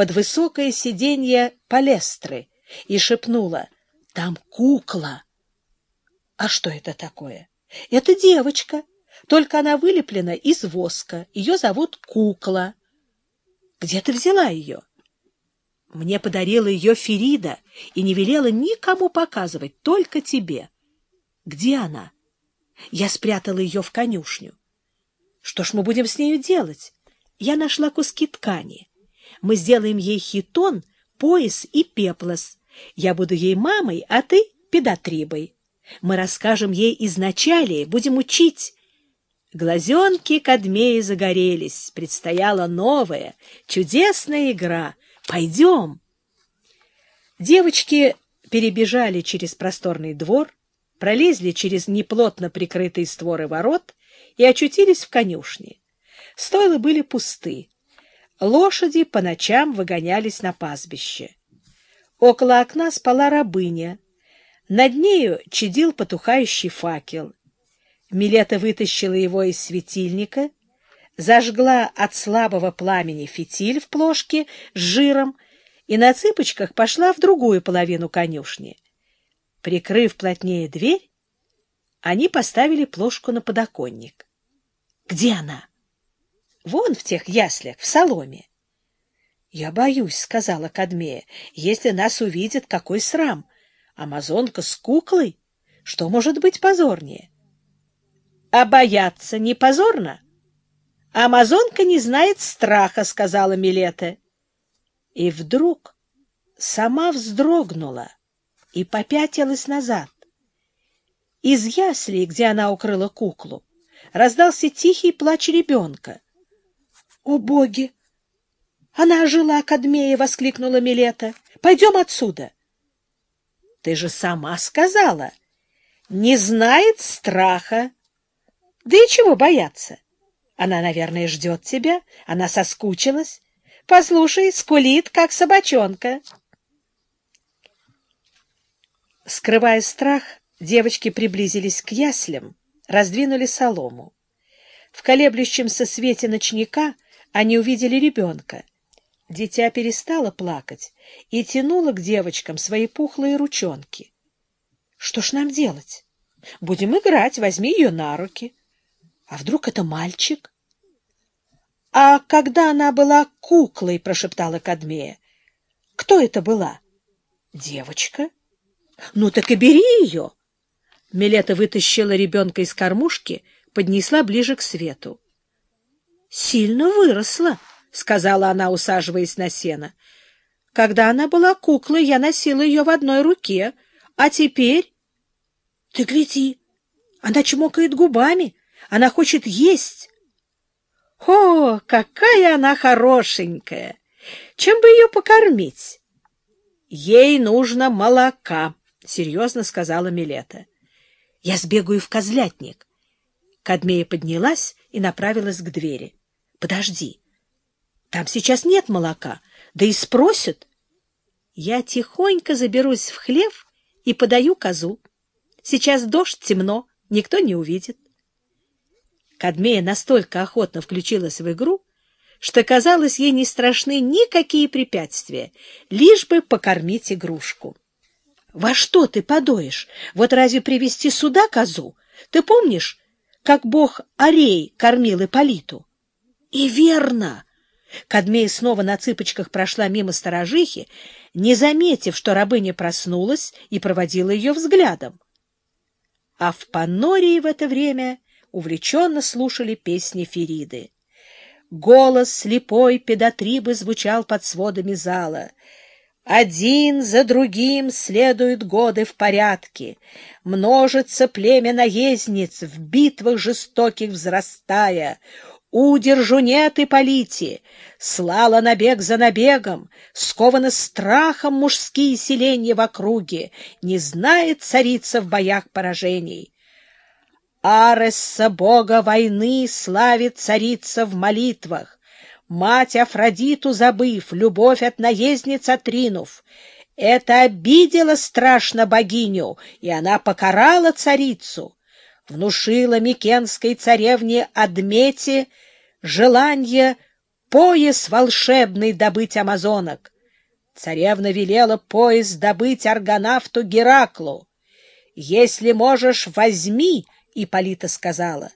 под высокое сиденье палестры и шепнула «Там кукла!» «А что это такое?» «Это девочка, только она вылеплена из воска. Ее зовут Кукла». «Где ты взяла ее?» «Мне подарила ее Ферида и не велела никому показывать, только тебе». «Где она?» «Я спрятала ее в конюшню». «Что ж мы будем с нею делать?» «Я нашла куски ткани. Мы сделаем ей хитон, пояс и пеплос. Я буду ей мамой, а ты — педотрибой. Мы расскажем ей изначалие, будем учить». Глазенки Кадмеи загорелись. Предстояла новая, чудесная игра. Пойдем. Девочки перебежали через просторный двор, пролезли через неплотно прикрытые створы ворот и очутились в конюшне. Стойлы были пусты. Лошади по ночам выгонялись на пастбище. Около окна спала рабыня. Над нею чадил потухающий факел. Милета вытащила его из светильника, зажгла от слабого пламени фитиль в плошке с жиром и на цыпочках пошла в другую половину конюшни. Прикрыв плотнее дверь, они поставили плошку на подоконник. — Где она? Вон в тех яслях, в соломе. — Я боюсь, — сказала Кадмея, — если нас увидят, какой срам. Амазонка с куклой? Что может быть позорнее? — А бояться не позорно? — Амазонка не знает страха, — сказала Милета. И вдруг сама вздрогнула и попятилась назад. Из яслей, где она укрыла куклу, раздался тихий плач ребенка. «О, боги! Она ожила, Кадмея!» — воскликнула Милета. «Пойдем отсюда!» «Ты же сама сказала! Не знает страха! Да и чего бояться? Она, наверное, ждет тебя, она соскучилась. Послушай, скулит, как собачонка!» Скрывая страх, девочки приблизились к яслям, раздвинули солому. В колеблющемся свете ночника — они увидели ребенка. Дитя перестало плакать и тянуло к девочкам свои пухлые ручонки. — Что ж нам делать? Будем играть, возьми ее на руки. А вдруг это мальчик? — А когда она была куклой, — прошептала Кадмея, — кто это была? — Девочка. — Ну так и бери ее. Милета вытащила ребенка из кормушки, поднесла ближе к свету сильно выросла, — сказала она, усаживаясь на сено. — Когда она была куклой, я носила ее в одной руке, а теперь... — Ты гляди, она чмокает губами, она хочет есть. — О, какая она хорошенькая! Чем бы ее покормить? — Ей нужно молока, — серьезно сказала Милета. — Я сбегаю в козлятник. Кадмея поднялась и направилась к двери. Подожди. Там сейчас нет молока, да и спросят. Я тихонько заберусь в хлев и подаю козу. Сейчас дождь, темно, никто не увидит. Кадмея настолько охотно включилась в игру, что, казалось, ей не страшны никакие препятствия, лишь бы покормить игрушку. — Во что ты подоешь? Вот разве привести сюда козу? Ты помнишь, как бог Арей кормил Ипполиту? И верно! Кадмея снова на цыпочках прошла мимо сторожихи, не заметив, что рабыня проснулась и проводила ее взглядом. А в Панории в это время увлеченно слушали песни Фериды. Голос слепой педотрибы звучал под сводами зала. Один за другим следуют годы в порядке, Множится племя наездниц, в битвах жестоких взрастая, Удержу нет и полите, слала набег за набегом, скованы страхом мужские селения в округе, не знает царица в боях поражений. Аресса, бога войны, славит царица в молитвах, мать Афродиту забыв, любовь от наездниц отринув. Это обидело страшно богиню, и она покарала царицу внушила Микенской царевне Адмете желание пояс волшебный добыть амазонок. Царевна велела пояс добыть аргонавту Гераклу. «Если можешь, возьми», — Ипполита сказала.